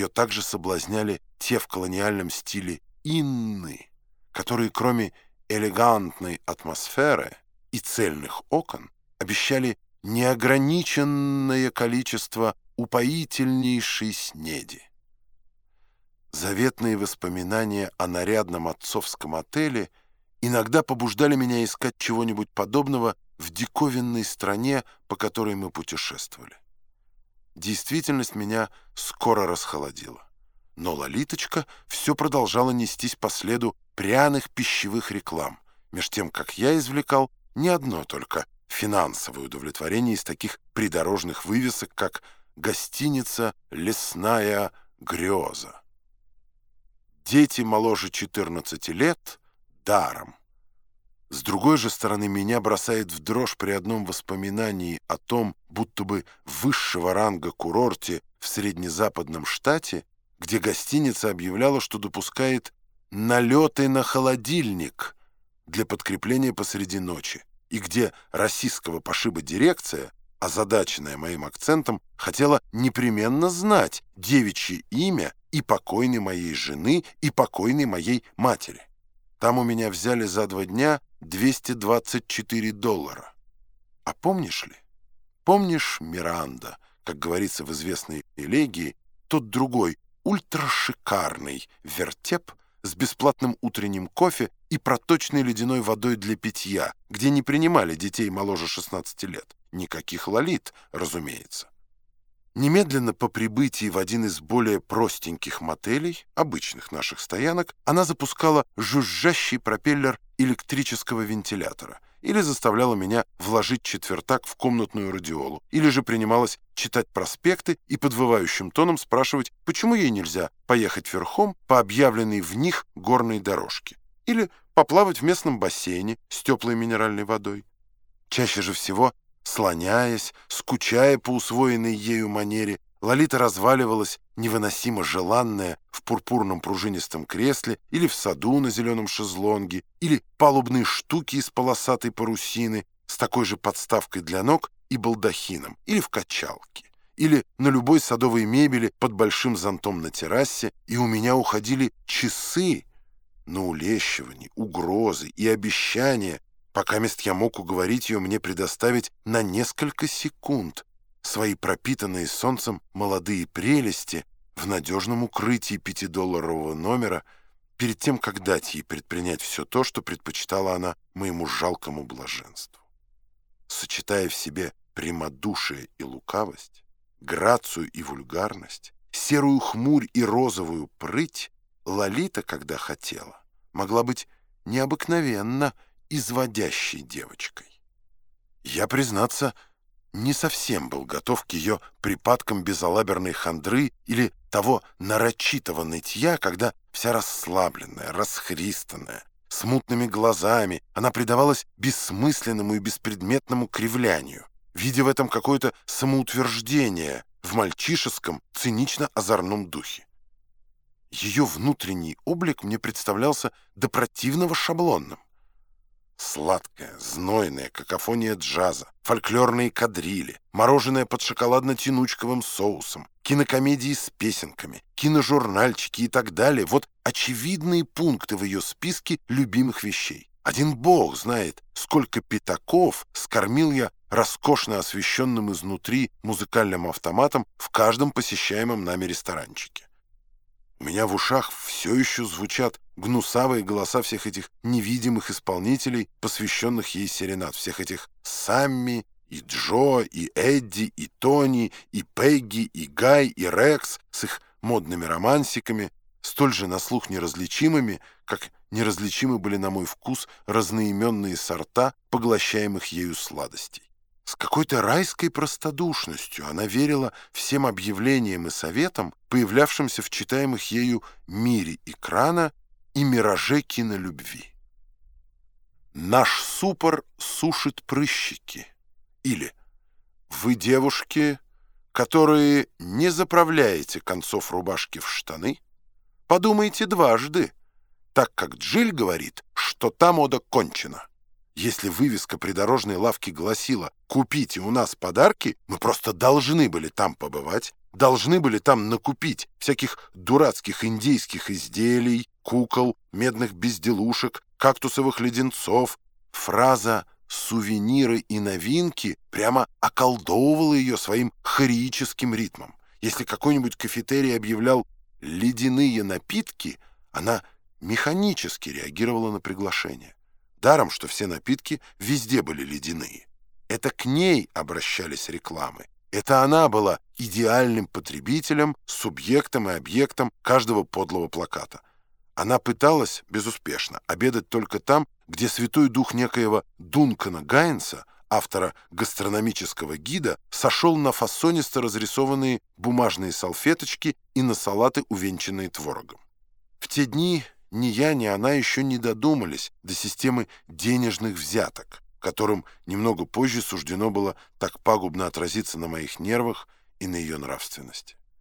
Ее также соблазняли те в колониальном стиле инны, которые кроме элегантной атмосферы и цельных окон обещали неограниченное количество упоительнейшей снеди. Заветные воспоминания о нарядном отцовском отеле иногда побуждали меня искать чего-нибудь подобного в диковинной стране, по которой мы путешествовали. Действительность меня скоро расхолодила. Но Лолиточка все продолжала нестись по следу пряных пищевых реклам, меж тем, как я извлекал не одно только финансовое удовлетворение из таких придорожных вывесок, как «Гостиница «Лесная греза». Дети моложе 14 лет — даром. С другой же стороны, меня бросает в дрожь при одном воспоминании о том, будто бы высшего ранга курорте в среднезападном штате, где гостиница объявляла, что допускает налеты на холодильник для подкрепления посреди ночи, и где российского пошиба дирекция, озадаченная моим акцентом, хотела непременно знать девичье имя и покойной моей жены, и покойной моей матери. Там у меня взяли за два дня 224 доллара. А помнишь ли? Помнишь Миранда, как говорится в известной элегии, тот другой, ультрашикарный вертеп с бесплатным утренним кофе и проточной ледяной водой для питья, где не принимали детей моложе 16 лет. Никаких лолит, разумеется. Немедленно по прибытии в один из более простеньких мотелей, обычных наших стоянок, она запускала жужжащий пропеллер электрического вентилятора или заставляла меня вложить четвертак в комнатную радиолу, или же принималась читать проспекты и подвывающим тоном спрашивать, почему ей нельзя поехать верхом по объявленной в них горной дорожке, или поплавать в местном бассейне с теплой минеральной водой. Чаще же всего Слоняясь, скучая по усвоенной ею манере, Лолита разваливалась, невыносимо желанная, в пурпурном пружинистом кресле или в саду на зеленом шезлонге, или палубные штуки из полосатой парусины с такой же подставкой для ног и балдахином, или в качалке, или на любой садовой мебели под большим зонтом на террасе, и у меня уходили часы на улещивание, угрозы и обещания, пока мест я мог уговорить ее мне предоставить на несколько секунд свои пропитанные солнцем молодые прелести в надежном укрытии пятидолларового номера перед тем, как дать ей предпринять все то, что предпочитала она моему жалкому блаженству. Сочетая в себе прямодушие и лукавость, грацию и вульгарность, серую хмурь и розовую прыть, Лолита, когда хотела, могла быть необыкновенно изводящей девочкой. Я, признаться, не совсем был готов к ее припадкам безалаберной хандры или того нарочитого нытья, когда вся расслабленная, расхристанная, с мутными глазами, она предавалась бессмысленному и беспредметному кривлянию, видя в этом какое-то самоутверждение в мальчишеском, цинично-озорном духе. Ее внутренний облик мне представлялся до противного шаблонным. Сладкая, знойная какофония джаза, фольклорные кадрили, мороженое под шоколадно-тянучковым соусом, кинокомедии с песенками, киножурнальчики и так далее. Вот очевидные пункты в ее списке любимых вещей. Один бог знает, сколько пятаков скормил я роскошно освещенным изнутри музыкальным автоматом в каждом посещаемом нами ресторанчике. У меня в ушах все еще звучат гнусавые голоса всех этих невидимых исполнителей, посвященных ей серенад, всех этих Самми, и Джо, и Эдди, и Тони, и Пегги, и Гай, и Рекс с их модными романсиками, столь же на слух неразличимыми, как неразличимы были на мой вкус разноименные сорта поглощаемых ею сладостей. С какой-то райской простодушностью она верила всем объявлениям и советам, появлявшимся в читаемых ею мире экрана и мираже кинолюбви. «Наш супор сушит прыщики» или «Вы, девушки, которые не заправляете концов рубашки в штаны, подумайте дважды, так как Джиль говорит, что та мода кончена». Если вывеска придорожной лавки гласила «Купите у нас подарки», мы просто должны были там побывать должны были там накупить всяких дурацких индейских изделий, кукол, медных безделушек, кактусовых леденцов. Фраза «сувениры и новинки» прямо околдовывала ее своим хореическим ритмом. Если какой-нибудь кафетерий объявлял «ледяные напитки», она механически реагировала на приглашение. Даром, что все напитки везде были ледяные. Это к ней обращались рекламы. Это она была идеальным потребителем, субъектом и объектом каждого подлого плаката. Она пыталась, безуспешно, обедать только там, где святой дух некоего Дункана Гайнса, автора гастрономического гида, сошел на фасонисто разрисованные бумажные салфеточки и на салаты, увенчанные творогом. В те дни ни я, ни она еще не додумались до системы денежных взяток, которым немного позже суждено было так пагубно отразиться на моих нервах и на ее нравственности.